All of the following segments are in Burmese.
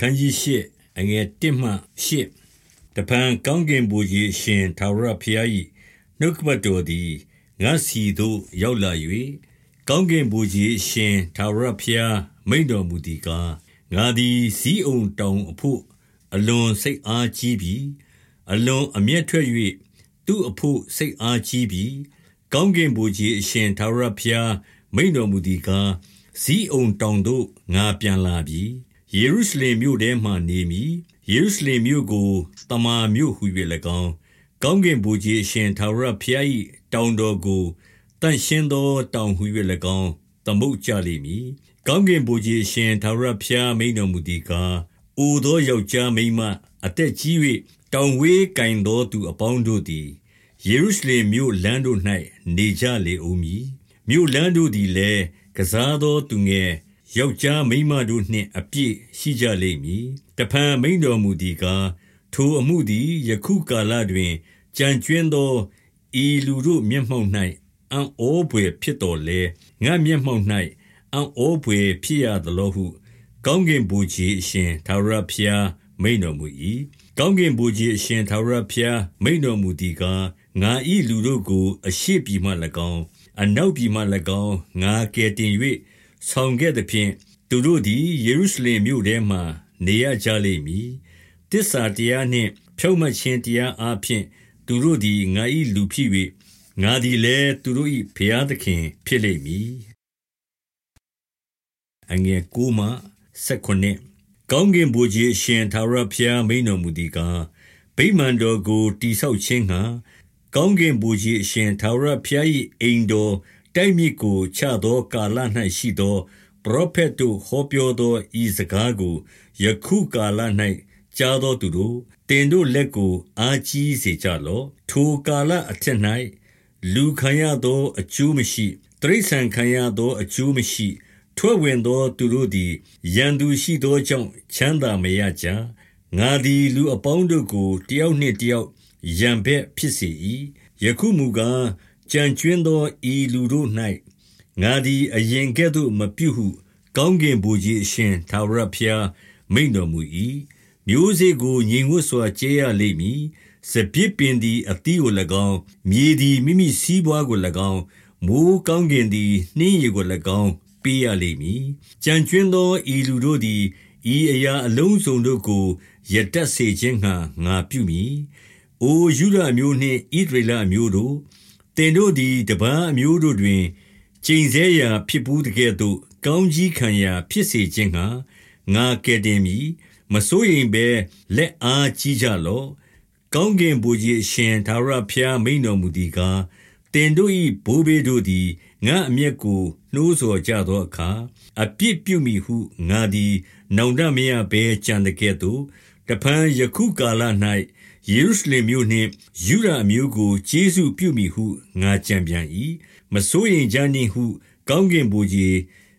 အခန်းကြီး၈အငယ်1မှ8တပံကောင်းကင်ဘုရားရှင်သာရဖျား၏နှုတ်ကပတ်တော်သည်ငါစီသို့ရောက်လာ၍ကောင်းကင်ဘုရားရှင်သာရဖျားမိန်တော်မူသည်ကားငါသည်ဇီးအောင်တောင်အဖို့အလွန်စိတ်အားကြီးပြီးအလွန်အမျက်ထွက်၍သူ့အဖို့စိတ်အားကြီးပြီးကောင်းကင်ဘုရားရှင်သာရဖျားမိန်တော်မူသည်ကားဇီးအောင်တောင်သို့ငါပြန်လာပြီ ယေရုရှလင်မြို့ထဲမှာနေမည်ယေရုရှလင်မြို့ကိုတမာမြို့ဟု၍၎င်းကောင်းကင်ဘုရားရှင်သာရဖျား၏တောင်တော်ကိုတန်ရှင်းသောတောင်ဟု၍၎င်းသမုတ်ကြလိမ့်မည်ကောင်းကင်ဘုရားရှင်သာရဖျားမိန်တော်မူသည်ကားအိုသောယောက်ျားမိန်းမအသက်ကြီး၍တောင်ဝေးကင်သောသူအပေါင်းတို့သည်ယေရုရှလင်မြို့လမ်းတို့၌နေကြလေဦးမည်မြို့လမ်းတို့သည်လည်းကစားသောသူငယ် ယောက်ျားမိန်းမတို့နှင့် အပြည့်ရှိကြလိမ့်မည်။တဖန် မိန်တော်မူသည်ကား ထိုအမှုသည် ယခုကာလတွင်ကြံကျွင်းသော ဤလူတို့မျက်မှောက်၌အံ့ဩဖွယ်ဖြစ်တော်လဲငါမျက်မှောက်၌အံ့ဩဖွယ်ဖြစ်ရသလိုဟု ကောင်းကင်ဘုရားအရှင်သာရဖျားမိန်တော်မူ၏။ကောင်းကင်ဘုရားအရှင်သာရဖျားမိန်တော်မူသည်ကား ငါဤလူတို့ကို အရှိပြီမှ၎င်း အနောက်ပြီမှ၎င်း ငါကယ်တင်၍ ဆောင်ခဲ့သဖြင့်သူတို့သည်ယေရုရှလင်မြို့ထဲမှာနေရကြလိမ့်မည်။တစ္ဆာတရားနှင့်ဖြောင့်မတ်ခြင်းတရားအားဖြင့်သူတို့သည်ငါ၏လူဖြစ်၍ငါသည်လည်းသူတို့၏ဘုရားသခင်ဖြစ်လိမ့်မည်။အငယ်9မှ19ကောင်းကင်ဘုရားရှင်သာရဖျားမိန်တော်မူသည်ကားဗိမာန်တော်ကိုတိဆောက်ခြင်းဟံကောင်းကင်ဘုရားရှင်သာရဖျား၏အိမ်တော် တိုက်မြစ်ကိုချသောကာလ၌ရှိသော ပရောဖက်တို့ဟောပြောသောဤစကားကို ယခုကာလ၌ကြားသောသူတို့တင်တို့လက်ကို အားကြီးစေကြလော့ထိုကာလအထက်၌လူခံရသောအကျိုးမရှိတရိษံခံရသောအကျိုးမရှိ ထွက်ဝင်သောသူတို့သည်ရန်သူရှိသောကြောင့်ချမ်းသာမရကြငါသည်လူအပေါင်းတို့ကိုတယောက်နှင့်တယောက်ရန်ဘက်ဖြစ်စေ၏ယခုမူကား ကြံကျွင်းသော ဤလူတို့၌ငါသည် အရင်ကဲ့သို့ မပြုဟု ကောင်းကင်ဘုရားအရှင်သာရဖျားမိန်တော်မူ၏မျိုးစေ့ကို ငြိမ်ဝတ်စွာကျဲရလိမ့်မည် စပြစ်ပင်သည် အသီးကို၎င်း မြေသည် မိမိစည်းပွားကို၎င်း မိုးကောင်းကင်သည် နှင်းရည်ကို၎င်း ပေးရလိမ့်မည်ကြံကျွင်းသော ဤလူတို့သည် ဤအရာအလုံးစုံတို့ကို ရတတ်စေခြင်းငှာငါပြုမည် အိုယူဒအမျိုးနှင့်ဣဒရေလအမျိုးတို့ င်တို့သည် တပန်းအမျိုးတို့တွင် ကျိန်ဆဲရာဖြစ်ဘူးတကဲ့သို့ ကောင်းကြီးခံရာ ဖြစ်စေခြင်းငှာငါကယ်တင်မည် မစိုးရင်ဘဲ လက်အားကြီးကြလော့ ကောင်းကင်ဘုရားရှင်သာရဖျားမိန်တော်မူသည်ကားတင်တို့၏ဘိုးဘေးတို့သည် ငါအမျက်ကို နှိုးဆော်ကြသောအခါ အပြစ်ပြုမိဟု ငါသည် နောင်တမရဘဲ ကြံတကဲ့သို့ တဖန် ယခုကာလ၌ ယေရုရှလင်မြို့နှင့် ယုဒအမျိုးကို ကျေးဇူးပြုမိဟု ငါကြံပြန်၏မစိုးရင်ကြနှင့်ဟု ကောင်းကင်ဘုရား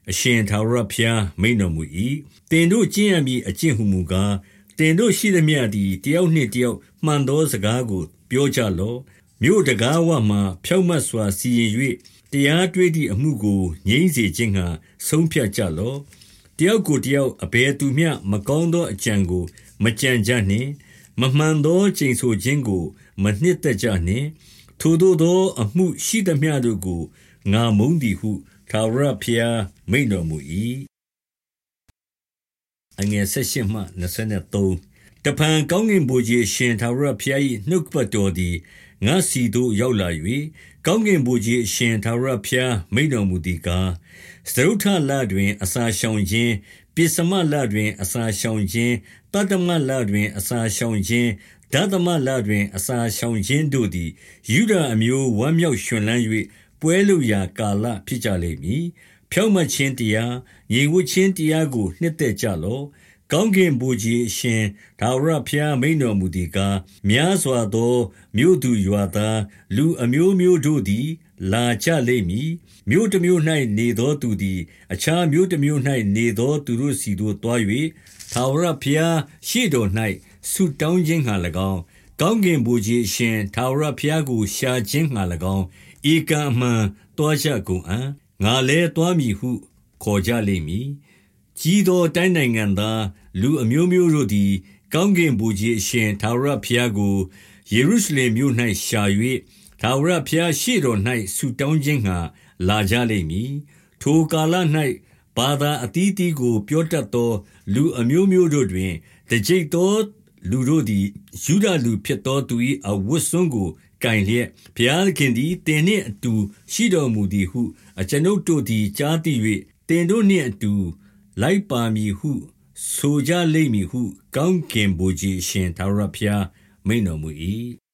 အရှင်သာရဖျားမိန်တော်မူ၏တင်တို့ကျင့်ရမည်အကျင့်ဟုမူကားတင်တို့ရှိသည်မြသည် တယောက်နှင့်တယောက် မှန်သောစကားကို ပြောကြလော့ မြို့တကားဝမှဖြောက်မတ်စွာ စီရင်၍တရားတွေ့သည့်အမှုကို ငြိမ့်စေခြင်းဟာဆုံးဖြတ်ကြလော့ တယောက်ကိုတယောက် အဘယ်သူမျှ မကောင်းသောအကြံကို မကြံကြနှင့် မမှန်သောကျိန်ဆိုခြင်းကို မနှစ်သက်ကြနှင့်ထိုသို့သော အမှုရှိသမျှတို့ကိုငါမုန်းသည်ဟုထာဝရဘုရားမိန့်တော်မူ၏အငယ်၁၈မှ23တဖန်ကောင်းကင်ဘုရားရှင်ထာဝရဘုရား၏နှုတ်ပတ်တော်သည် ငါစီသို့ရောက်လာ၍ကောင်းကင်ဘုရားရှင်ထာဝရဘုရား မိန့်တော်မူသည်ကား စတုထလတွင် အစာရှောင်ခြင်းပိစမလတွင် အစာရှောင်ခြင်းတတမလတွင် အစာရှောင်ခြင်း ဒသမလတွင် အစာရှောင်ခြင်းတို့သည်ယူဒအမျိုး ဝမ်းမြောက်ရွှင်လန်း၍ပွဲလို့ရာကာလ ဖြစ်ကြလိမ့်မည် ဖြောင့်မတ်ခြင်းတရား ငြိမ်ဝတ်ခြင်းတရားကို နှစ်သက်ကြလော့ ကောင်းကင်ဘုရားရှင်ဒါဝရဖျားမိန်တော်မူသည်ကားများစွာသော မြို့သူရွာသားလူအမျိုးမျိုးတို့သည် လာကြလိမ့်မည်မြို့တစ်မြို့၌နေသောသူသည် အခြားမြို့တစ်မြို့၌နေသောသူတို့စီတို့တွား၍သာဝရဖျားရှေ့တော်၌ဆုတောင်းခြင်းငှာ၎င်းကောင်းကင်ဘုရားရှင်သာဝရဖျားကိုရှာခြင်းငှာ၎င်းဧကံမှန်တွားကြကုန်အံ့ငါလည်းတွားမည်ဟု ခေါ်ကြလိမ့်မည် ကြီးသောတိုင်းနိုင်ငံသား လူအမျိုးမျိုးတို့သည် ကောင်းကင်ဗိုလ်ခြေအရှင် ထာဝရဘုရားကို ယေရုရှလင်မြို့၌ရှာ၍ထာဝရဘုရားရှေ့တော်၌ဆုတောင်းခြင်းငှါ လာကြလိမ့်မည်။ထိုကာလ၌ဘာသာအသီးသီးကို ပြောတတ်သော လူအမျိုးမျိုးတို့တွင်၊တကျိပ်သောလူတို့သည် ယုဒလူဖြစ်သောသူ၏အဝတ်စွန်းကို ကိုင်လျက်၊ဘုရားသခင်သည် သင်နှင့်အတူ ရှိတော်မူသည်ဟု အကျွန်ုပ်တို့သည် ကြားသိ၍၊သင်တို့နှင့်အတူ လိုက်ပါမည်ဟု ဆိုကြလိမ့်မည်ဟု ကောင်းကင်ဗိုလ်ခြေအရှင် ထာဝရဘုရား မိန့်တော်မူ၏။